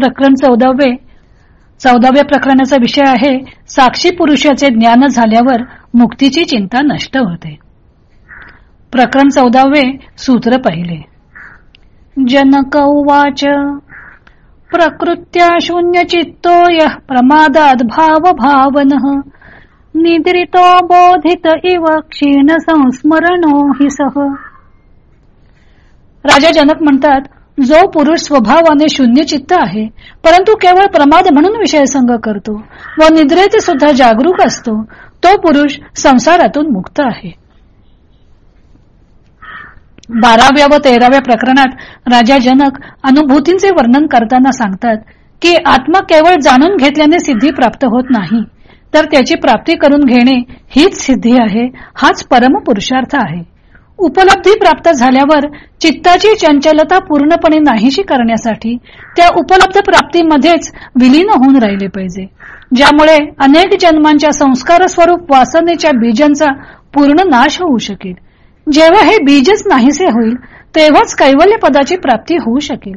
प्रकरण चौदावे. चौदाव्या प्रकरणाचा विषय आहे साक्षी पुरुषाचे ज्ञान झाल्यावर मुक्तीची चिंता नष्ट होते. प्रकरण चौदावे सूत्र पहिले. जनक उवाच प्रकृत्या शून्य चित्तो यः प्रमादात भाव भावन निद्रितो बोधित इव क्षीण संस्मरणो हि सह राजा जनक म्हणतात जो पुरुष स्वभावाने शून्य चित्त आहे परंतु केवळ प्रमाद म्हणून विषय संग करतो व निद्रेत सुद्धा जागरूक असतो तो पुरुष संसारातून मुक्त आहे. बाराव्या व तेराव्या प्रकरणात राजा जनक अनुभूतींचे वर्णन करताना सांगतात की आत्मा केवळ जाणून घेतल्याने सिद्धी प्राप्त होत नाही तर त्याची प्राप्ती करून घेणे हीच सिद्धी आहे हाच परम पुरुषार्थ आहे. उपलब्धी प्राप्त झाल्यावर चित्ताची चंचलता पूर्णपणे नाहीशी करण्यासाठी त्या उपलब्ध प्राप्तीमध्येच विलीन होऊन राहिले पाहिजे. ज्यामुळे अनेक जन्मांच्या संस्कार स्वरूप वासनेच्या बीजांचा पूर्ण नाश होऊ शकेल. जेव्हा हे बीजच नाहीसे होईल तेव्हाच कैवल्य पदाची प्राप्ती होऊ शकेल.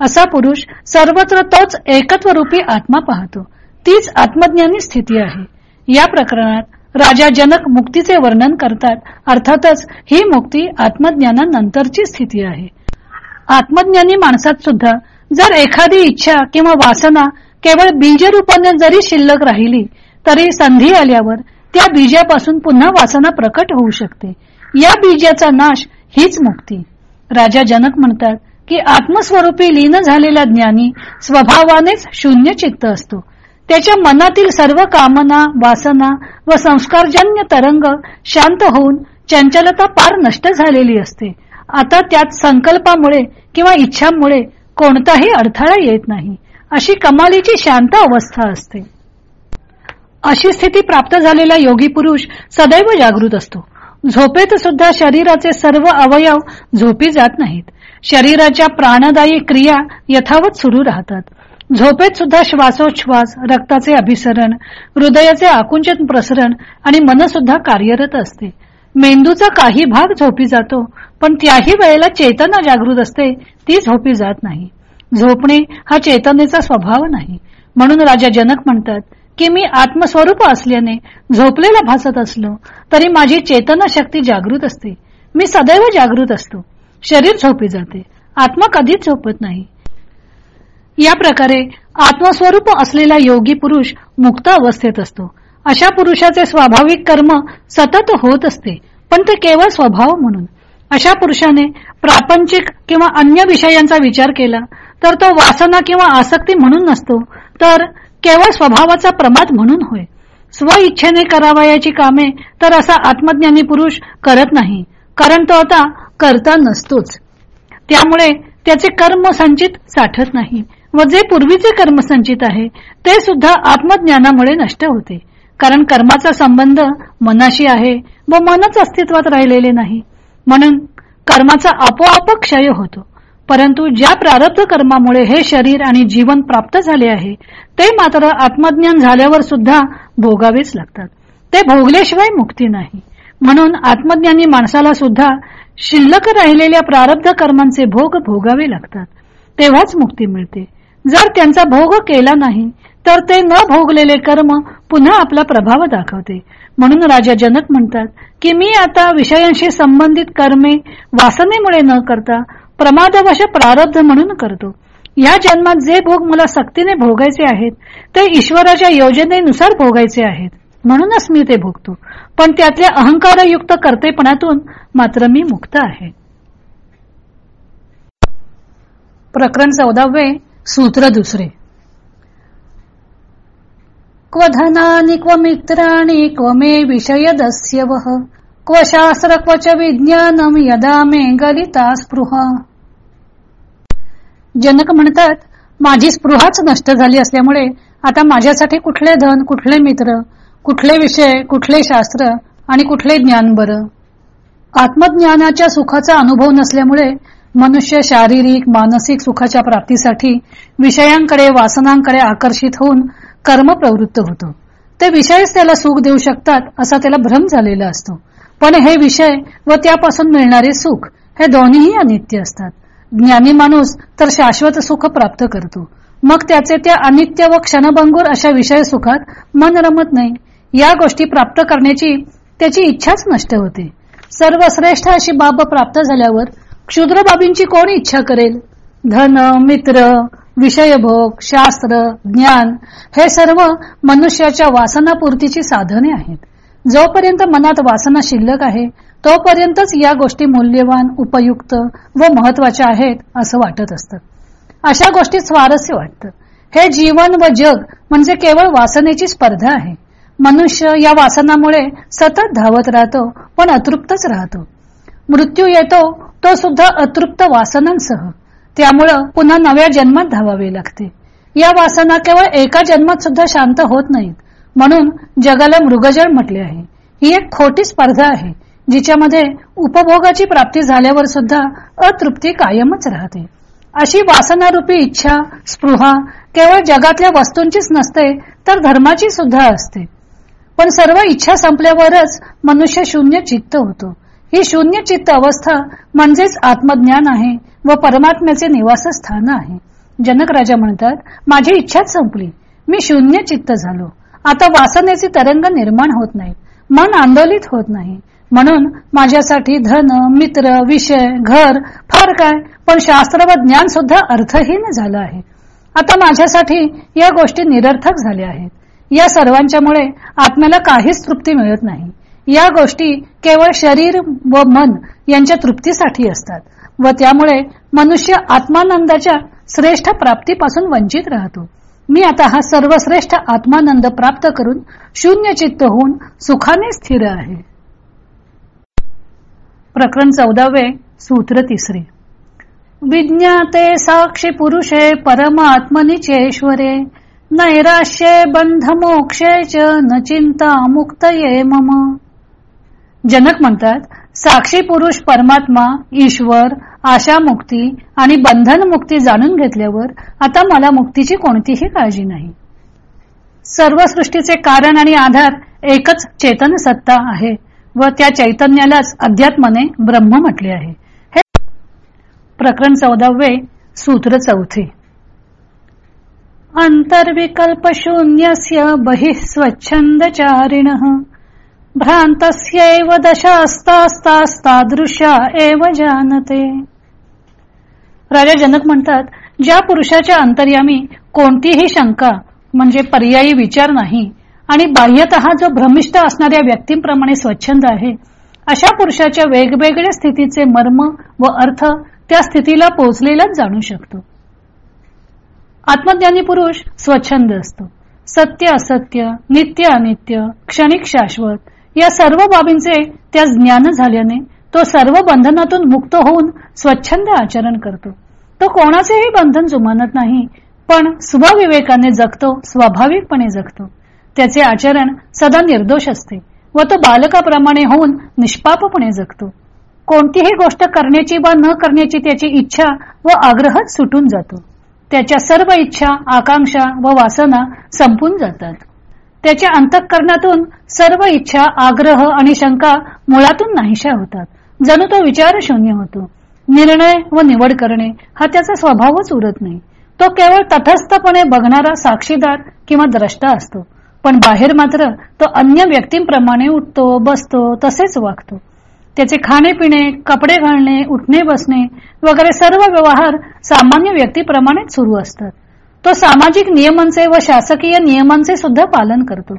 असा पुरुष सर्वत्र तोच एकत्व रूपी आत्मा पाहतो. तीच आत्मज्ञानी स्थिती आहे. या प्रकरणात राजा जनक मुक्तीचे वर्णन करतात. अर्थातच ही मुक्ती आत्मज्ञानानंतरची स्थिती आहे. आत्मज्ञानी माणसात सुद्धा जर एखादी इच्छा किंवा वासना केवळ बीज रूपाने जरी शिल्लक राहिली तरी संधी आल्यावर त्या बीजापासून पुन्हा वासना प्रकट होऊ शकते. या बीजाचा नाश हीच मुक्ती. राजा जनक म्हणतात की आत्मस्वरूपी लीन झालेला ज्ञानी स्वभावानेच शून्य चित्त असतो. त्याच्या मनातील सर्व कामना वासना व संस्कारजन्य तरंग शांत होऊन चंचलता पार नष्ट झालेली असते. आता त्यात संकल्पामुळे किंवा इच्छामुळे कोणताही अडथळा येत नाही. अशी कमालीची शांत अवस्था असते. अशी स्थिती प्राप्त झालेला योगी पुरुष सदैव जागृत असतो. झोपेत सुद्धा शरीराचे सर्व अवयव झोपी जात नाहीत. शरीराच्या प्राणदायी क्रिया यथावत सुरू राहतात. झोपेत सुद्धा श्वासोच्छ्वास रक्ताचे अभिसरण हृदयाचे आकुंचन प्रसरण आणि मन सुद्धा कार्यरत असते. मेंदूचा काही भाग झोपी जातो पण त्याही वेळेला चेतना जागृत असते ती झोपी जात नाही. झोपणे हा चेतनेचा स्वभाव नाही. म्हणून राजा जनक म्हणतात की मी आत्मस्वरूप असल्याने झोपलेला भासत असलो तरी माझी चेतना शक्ती जागृत असते. मी सदैव जागृत असतो. शरीर झोपी जाते. आत्मा कधीच झोपत नाही. या प्रकारे आत्मस्वरूप असलेला योगी पुरुष मुक्त अवस्थेत असतो. अशा पुरुषाचे स्वाभाविक कर्म सतत होत असते पण ते केवळ स्वभाव म्हणून. अशा पुरुषाने प्रापंचिक किंवा अन्य विषयांचा विचार केला तर तो वासना किंवा आसक्ती म्हणून नसतो तर केवळ स्वभावाचा प्रमाद म्हणून होय. स्व इच्छेने करावयाची कामे तर असा आत्मज्ञानी पुरुष करत नाही कारण तो आता करता नसतोच. त्यामुळे त्याचे कर्म संचित साठत नाही. व जे पूर्वीचे कर्म संचित आहे ते सुद्धा आत्मज्ञानामुळे नष्ट होते. कारण कर्माचा संबंध मनाशी आहे व मनच अस्तित्वात राहिलेले नाही. म्हणून कर्माचा आपोआप क्षय होतो. परंतु ज्या प्रारब्ध कर्मामुळे हे शरीर आणि जीवन प्राप्त झाले आहे ते मात्र आत्मज्ञान झाल्यावर सुद्धा भोगावेच लागतात. ते भोगल्याशिवाय मुक्ती नाही. म्हणून आत्मज्ञानी माणसाला सुद्धा शिल्लक राहिलेल्या प्रारब्ध कर्मांचे भोग भोगावे लागतात. तेव्हाच मुक्ती मिळते. जर त्यांचा भोग केला नाही तर ते न भोगलेले कर्म पुन्हा आपला प्रभाव दाखवते. म्हणून राजा जनक म्हणतात की मी आता विषयांशी संबंधित कर्मे वासनेमुळे न करता प्रमादवश प्रारब्ध म्हणून करतो. या जन्मात जे भोग मला सक्तीने भोगायचे आहेत ते ईश्वराच्या योजनेनुसार भोगायचे आहेत. म्हणूनच मी ते भोगतो. पण त्यातल्या अहंकारयुक्त कर्तेपणातून मात्र मी मुक्त आहे. प्रकरण चौदावे सूत्र दुसरे. क्व धनानि क्व मित्राणि क्व मे विषय वः क्व शास्त्र च विज्ञानम यदा मे गलिता स्पृहा. जनक म्हणतात माझी स्पृहाच नष्ट झाली असल्यामुळे आता माझ्यासाठी कुठले धन कुठले मित्र कुठले विषय कुठले शास्त्र आणि कुठले ज्ञान बरं? आत्मज्ञानाच्या सुखाचा अनुभव नसल्यामुळे मनुष्य शारीरिक मानसिक सुखाच्या प्राप्तीसाठी विषयांकडे वासनांकडे आकर्षित होऊन कर्म प्रवृत्त होतो. ते विषयच त्याला सुख देऊ शकतात असा त्याला भ्रम झालेला असतो. पण हे विषय व त्यापासून मिळणारे सुख हे दोन्हीही अनित्य असतात. ज्ञानी माणूस तर शाश्वत सुख प्राप्त करतो. मग त्याचे त्या अनित्य व क्षणभंगूर अशा विषय सुखात मन रमत नाही. या गोष्टी प्राप्त करण्याची त्याची इच्छाच नष्ट होते. सर्वश्रेष्ठ अशी बाब प्राप्त झाल्यावर क्षुद्र बाबींची कोण इच्छा करेल? धन मित्र विषयभोग शास्त्र ज्ञान हे सर्व मनुष्याच्या वासनापूर्तीची साधने आहेत. जोपर्यंत मनात वासना शिल्लक आहे तोपर्यंतच या गोष्टी मूल्यवान उपयुक्त व महत्त्वाच्या आहेत असं वाटत असतं. अशा गोष्टी स्वारस्य वाटतं. हे जीवन व जग म्हणजे केवळ वासनेची स्पर्धा आहे. मनुष्य या वासनामुळे सतत धावत राहतो पण अतृप्तच राहतो. मृत्यू येतो तो सुद्धा अतृप्त वासनांसह. त्यामुळं पुन्हा नव्या जन्मात धावावे लागते. या वासना केवळ एका जन्मात सुद्धा शांत होत नाहीत. म्हणून जगाला मृगजळ म्हटले आहे. ही एक खोटी स्पर्धा आहे जिच्यामध्ये उपभोगाची प्राप्ती झाल्यावर सुद्धा अतृप्ती कायमच राहते. अशी वासनारूपी इच्छा स्पृहा केवळ जगातल्या वस्तूंचीच नसते तर धर्माची सुद्धा असते. पण सर्व इच्छा संपल्यावरच मनुष्य शून्य चित्त होतो. ही शून्य चित्त अवस्था म्हणजेच आत्मज्ञान आहे व परमात्म्याचे निवासस्थान आहे. जनक राजा म्हणतात माझी इच्छाच संपली. मी शून्य चित्त झालो. आता वासनेचे तरंग निर्माण होत नाही मन आंदोलित होत नाही. म्हणून माझ्यासाठी धन मित्र विषय घर फार काय? पण शास्त्र व ज्ञान सुद्धा अर्थहीन झालं आहे. आता माझ्यासाठी या गोष्टी निरर्थक झाल्या आहेत. या सर्वांच्यामुळे आत्म्याला काहीच तृप्ती मिळत नाही. या गोष्टी केवळ शरीर व मन यांच्या तृप्तीसाठी असतात व त्यामुळे मनुष्य आत्मानंदाच्या श्रेष्ठ प्राप्तीपासून वंचित राहतो. मी आता हा सर्वश्रेष्ठ आत्मानंद प्राप्त करून शून्य चित्त होऊन सुखाने स्थिर आहे. प्रकरण चौदावे सूत्र तिसरे. विज्ञाते साक्षी पुरुषे परमात्मनिचेश्वरे नैराश्ये बंध मोक्षे च न चिंता मुक्तये मम. जनक म्हणतात साक्षी पुरुष परमात्मा ईश्वर आशा मुक्ती आणि बंधन मुक्ती जाणून घेतल्यावर आता मला मुक्तीची कोणतीही काळजी नाही. सर्व सृष्टीचे कारण आणि आधार एकच चेतन सत्ता आहे व त्या चैतन्यालाच अध्यात्मने ब्रह्म म्हटले आहे. हे प्रकरण चौदावे सूत्र चौथे. अंतर्विकल्प शून्यस्य बहिः स्वच्छंदचारिण भ्रांतस्यैव दशास्तास्तास्तादृशा एव जानते. राजा जनक म्हणतात ज्या पुरुषाच्या अंतर्यामी कोणतीही शंका म्हणजे पर्यायी विचार नाही आणि बाह्यत जो भ्रमिष्ट असणाऱ्या व्यक्तींप्रमाणे स्वच्छंद आहे अशा पुरुषाच्या वेगवेगळ्या स्थितीचे मर्म व अर्थ त्या स्थितीला पोचलेलाच जाणू शकतो. आत्मज्ञानी पुरुष स्वच्छंद असतो. सत्य असत्य नित्य अनित्य क्षणिक शाश्वत या सर्व बाबींचे त्या ज्ञान झाल्याने तो सर्व बंधनातून मुक्त होऊन स्वच्छंद आचरण करतो. तो कोणाचेही बंधन जुमानत नाही पण स्वविवेकाने जगतो स्वाभाविकपणे जगतो. त्याचे आचरण सदा निर्दोष असते व तो बालकाप्रमाणे होऊन निष्पापपणे जगतो. कोणतीही गोष्ट करण्याची वा न करण्याची त्याची इच्छा व आग्रहच सुटून जातो. त्याच्या सर्व इच्छा आकांक्षा व वासना संपून जातात. त्याच्या अंतःकरणातून सर्व इच्छा आग्रह आणि शंका मुळातून नाहीशा होतात. जणू तो विचार शून्य होतो. निर्णय व निवड करणे हा त्याचा स्वभावच उरत नाही. तो केवळ तटस्थपणे बघणारा साक्षीदार किंवा द्रष्टा असतो. पण बाहेर मात्र तो अन्य व्यक्तींप्रमाणे उठतो बसतो तसेच वागतो. त्याचे खाणे कपडे घालणे उठणे बसणे वगैरे सर्व व्यवहार सामान्य व्यक्तीप्रमाणेच सुरू असतात. तो सामाजिक नियमांचे व शासकीय नियमांचे सुद्धा पालन करतो.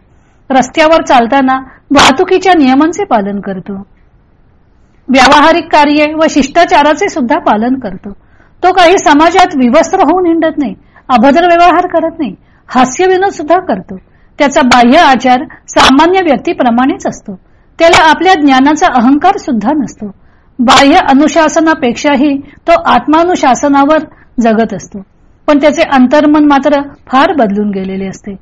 रस्त्यावर चालताना वाहतुकीच्या नियमांचे पालन करतो. व्यावहारिक कार्य व शिष्टाचाराचे सुद्धा पालन करतो. तो काही समाजात विवस्त्र होऊन हिंडत नाही अभद्र व्यवहार करत नाही हास्य विनोद सुद्धा करतो. त्याचा बाह्य आचार सामान्य व्यक्तीप्रमाणेच असतो. त्याला आपल्या ज्ञानाचा अहंकार सुद्धा नसतो. बाह्य अनुशासनापेक्षाही तो आत्मानुशासनावर जगत असतो. पण त्याचे अंतर्मन मात्र फार बदलून गेलेले असते.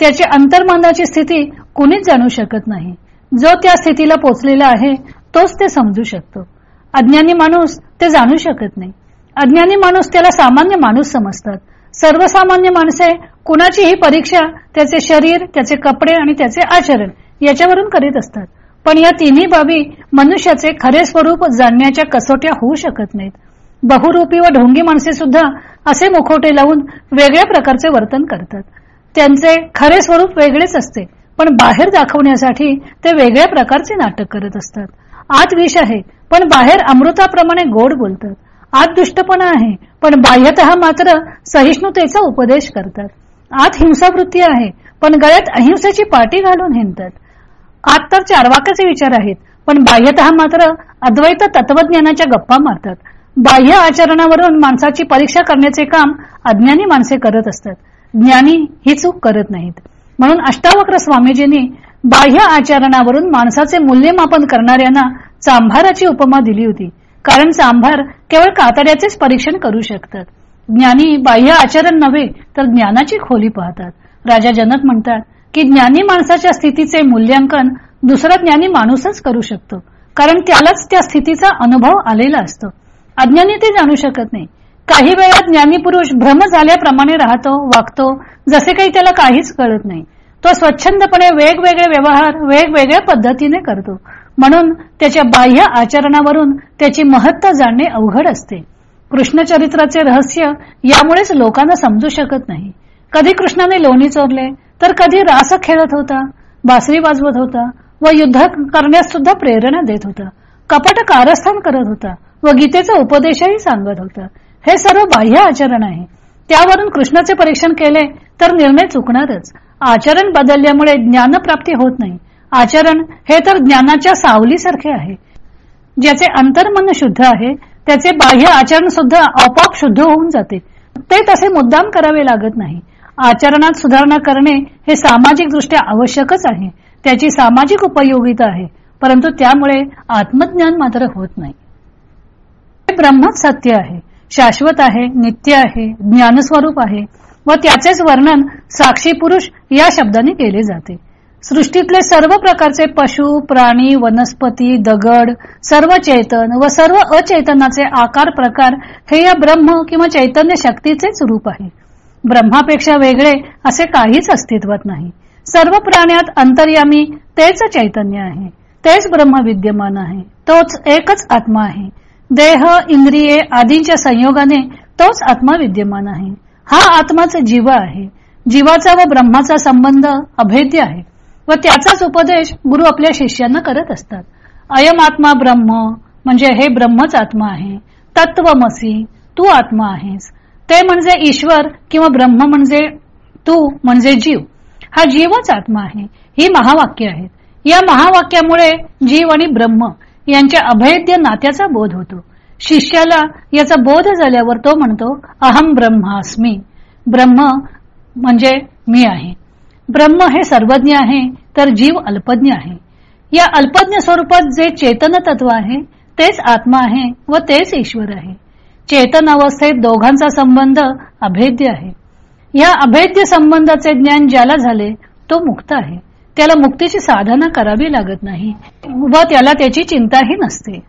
त्याची अंतर्मनाची स्थिती कुणीच जाणू शकत नाही. जो त्या स्थितीला पोचलेला आहे तोच ते समजू शकतो. अज्ञानी माणूस ते जाणू शकत नाही. अज्ञानी माणूस त्याला सामान्य माणूस समजतात. सर्वसामान्य माणसे कुणाचीही परीक्षा त्याचे शरीर त्याचे कपडे आणि त्याचे आचरण याच्यावरून करीत असतात. पण या तिन्ही बाबी मनुष्याचे खरे स्वरूप जाणण्याच्या कसोट्या होऊ शकत नाहीत. बहुरूपी व ढोंगी माणसे सुद्धा असे मुखोटे लावून वेगळ्या प्रकारचे वर्तन करतात. त्यांचे खरे स्वरूप वेगळेच असते पण बाहेर दाखवण्यासाठी ते वेगळ्या प्रकारचे नाटक करत असतात. आत विष आहे पण बाहेर अमृताप्रमाणे गोड बोलतात. आत दुष्टपणा आहे पण बाह्यत मात्र सहिष्णुतेचा उपदेश करतात. आत हिंसावृत्ती आहे पण गळ्यात अहिंसेची पाटी घालून हिंडतात. आत तर चारवाकाचे विचार आहेत पण बाह्यत मात्र अद्वैत तत्वज्ञानाच्या गप्पा मारतात. बाह्य आचरणावरून माणसाची परीक्षा करण्याचे काम अज्ञानी माणसे करत असतात. ज्ञानी ही चूक करत नाहीत. म्हणून अष्टावक्र स्वामीजींनी बाह्य आचरणावरून माणसाचे मूल्यमापन करणाऱ्यांना चांभाराची उपमा दिली होती. कारण चांभार केवळ कातड्याचेच परीक्षण करू शकतात. ज्ञानी बाह्य आचरण नव्हे तर ज्ञानाची खोली पाहतात. राजा जनक म्हणतात की ज्ञानी माणसाच्या स्थितीचे मूल्यांकन दुसरा ज्ञानी माणूसच करू शकतो. कारण त्यालाच त्या स्थितीचा अनुभव आलेला असतो. अज्ञानी ते जाणू शकत नाही. काही वेळा ज्ञानी पुरुष भ्रम झाल्याप्रमाणे राहतो वागतो जसे काही त्याला काहीच कळत नाही. तो स्वच्छंदपणे वेगवेगळे व्यवहार वेगवेगळ्या पद्धतीने करतो. म्हणून त्याच्या बाह्य आचरणावरून त्याची महत्ता जाणणे अवघड असते. कृष्णचरित्राचे रहस्य यामुळेच लोकांना समजू शकत नाही. कधी कृष्णाने लोणी चोरले तर कधी रास खेळत होता बासरी वाजवत होता व युद्ध करण्यास सुद्धा प्रेरणा देत होता. कपट कारस्थान करत होता. व गीतेचा उपदेशही सांगत होता. हे सर्व बाह्य आचरण आहे. त्यावरून कृष्णाचे परीक्षण केले तर निर्णय चुकणारच. आचरण बदलल्यामुळे ज्ञानप्राप्ती होत नाही. आचरण हे तर ज्ञानाच्या सावलीसारखे आहे. ज्याचे अंतर्मन शुद्ध आहे त्याचे बाह्य आचरण सुद्धा आपोआप शुद्ध होऊन जाते. ते तसे मुद्दाम करावे लागत नाही. आचरणात सुधारणा करणे हे सामाजिक दृष्ट्या आवश्यकच आहे. त्याची सामाजिक उपयोगिता आहे. परंतु त्यामुळे आत्मज्ञान मात्र होत नाही. ब्रह्मच सत्य आहे. शाश्वत आहे नित्य आहे ज्ञानस्वरूप आहे. व त्याचेच वर्णन साक्षी पुरुष या शब्दाने केले जाते. सृष्टीतले सर्व प्रकारचे पशु प्राणी वनस्पती दगड सर्व चैतन व सर्व अचैतनाचे आकार प्रकार हे या ब्रह्म किंवा चैतन्य शक्तीचेच रूप आहे. ब्रह्मापेक्षा वेगळे असे काहीच अस्तित्वात नाही. सर्व प्राण्यात अंतर्यामी तेच चैतन्य आहे. तेच ब्रह्म विद्यमान आहे. तोच एकच आत्मा आहे. देह इंद्रिये आदींच्या संयोगाने तोच आत्मा विद्यमान आहे. हा आत्माच जीव आहे. जीवाचा व ब्रह्माचा संबंध अभेद्य आहे व त्याचाच उपदेश गुरु आपल्या शिष्यांना करत असतात. अयम आत्मा ब्रह्म म्हणजे हे ब्रह्मच आत्मा आहे. तत्वमसी तू आत्मा आहेस. ते म्हणजे ईश्वर किंवा ब्रह्म म्हणजे तू म्हणजे जीव. हा जीवच आत्मा आहे. ही महावाक्य आहेत या महावाक्यामुळे जीव आणि ब्रह्म यांच्या अभेद्य नात्याचा बोध होतो. शिष्याला याचा बोध झाल्यावर तो म्हणतो अहम ब्रह्मास्मी. ब्रह्म म्हणजे मी आहे. ब्रह्म हे सर्वज्ञ आहे तर जीव अल्पज्ञ आहे. या अल्पज्ञ स्वरूपात जे चेतन तत्व आहे तेच आत्मा आहे व तेच ईश्वर आहे. चेतन अवस्थेत दोघांचा संबंध अभेद्य आहे. या अभेद्य संबंधाचे ज्ञान ज्याला झाले तो मुक्त आहे. त्याला मुक्तीची साधना करावी लागत नाही व त्याला त्याची चिंताही नसते.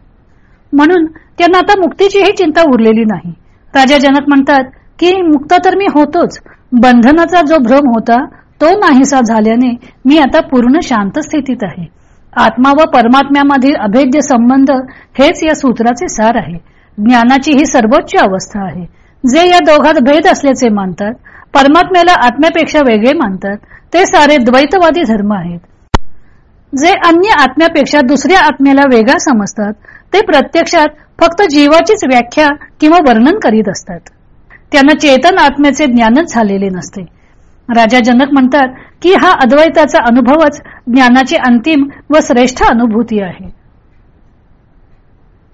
म्हणून त्यांना आता मुक्तीचीही चिंता उरलेली नाही. राजा जनक म्हणतात की मुक्त तर मी होतोच. बंधनाचा जो भ्रम होता तो नाहीसा झाल्याने मी आता पूर्ण शांत स्थितीत आहे. आत्मा व परमात्म्यामधील अभेद्य संबंध हेच या सूत्राचे सार आहे. ज्ञानाची ही सर्वोच्च अवस्था आहे. जे या दोघात भेद असल्याचे मानतात परमात्म्याला आत्म्यापेक्षा वेगळे मानतात ते सारे द्वैतवादी धर्म आहेत. जे अन्य आत्म्यापेक्षा दुसऱ्या आत्म्याला वेगळा समजतात ते प्रत्यक्षात फक्त जीवाचीच व्याख्या किंवा वर्णन करीत असतात. त्यांना चेतन आत्म्याचे ज्ञानच झालेले नसते. राजा जनक म्हणतात की हा अद्वैताचा अनुभवच ज्ञानाची अंतिम व श्रेष्ठ अनुभूती आहे.